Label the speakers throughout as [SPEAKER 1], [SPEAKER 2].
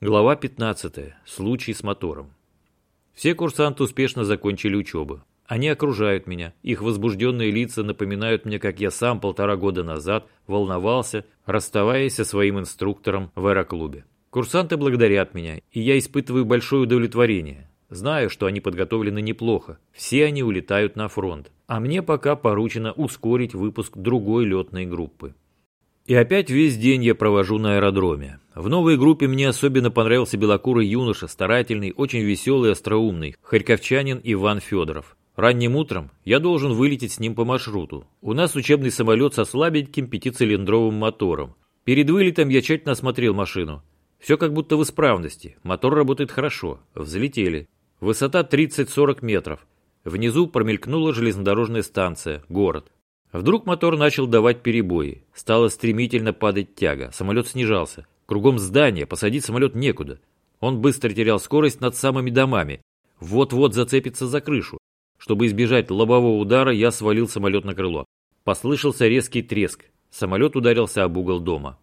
[SPEAKER 1] Глава 15. Случай с мотором. Все курсанты успешно закончили учебу. Они окружают меня. Их возбужденные лица напоминают мне, как я сам полтора года назад волновался, расставаясь со своим инструктором в аэроклубе. Курсанты благодарят меня, и я испытываю большое удовлетворение. Знаю, что они подготовлены неплохо. Все они улетают на фронт. А мне пока поручено ускорить выпуск другой летной группы. И опять весь день я провожу на аэродроме. В новой группе мне особенно понравился белокурый юноша, старательный, очень веселый и остроумный, харьковчанин Иван Федоров. Ранним утром я должен вылететь с ним по маршруту. У нас учебный самолет со слабеньким пятицилиндровым мотором. Перед вылетом я тщательно осмотрел машину. Все как будто в исправности. Мотор работает хорошо. Взлетели. Высота 30-40 метров. Внизу промелькнула железнодорожная станция, город. Вдруг мотор начал давать перебои. Стала стремительно падать тяга. Самолет снижался. Кругом здание, посадить самолет некуда. Он быстро терял скорость над самыми домами. Вот-вот зацепится за крышу. Чтобы избежать лобового удара, я свалил самолет на крыло. Послышался резкий треск. Самолет ударился об угол дома.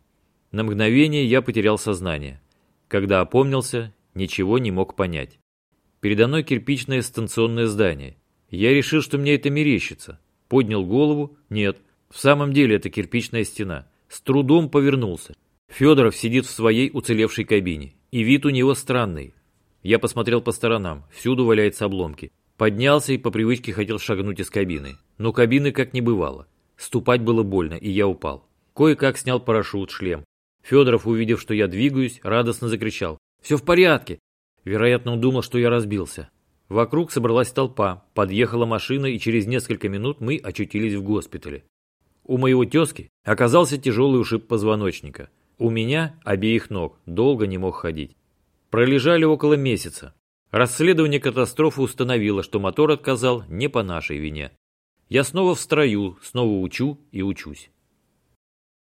[SPEAKER 1] На мгновение я потерял сознание. Когда опомнился, ничего не мог понять. Передо мной кирпичное станционное здание. Я решил, что мне это мерещится. Поднял голову. Нет, в самом деле это кирпичная стена. С трудом повернулся. Федоров сидит в своей уцелевшей кабине. И вид у него странный. Я посмотрел по сторонам. Всюду валяются обломки. Поднялся и по привычке хотел шагнуть из кабины. Но кабины как не бывало. Ступать было больно, и я упал. Кое-как снял парашют, шлем. Федоров, увидев, что я двигаюсь, радостно закричал. «Все в порядке!» Вероятно, он думал, что я разбился. Вокруг собралась толпа, подъехала машина, и через несколько минут мы очутились в госпитале. У моего тезки оказался тяжелый ушиб позвоночника. У меня обеих ног, долго не мог ходить. Пролежали около месяца. Расследование катастрофы установило, что мотор отказал не по нашей вине. Я снова в строю, снова учу и учусь.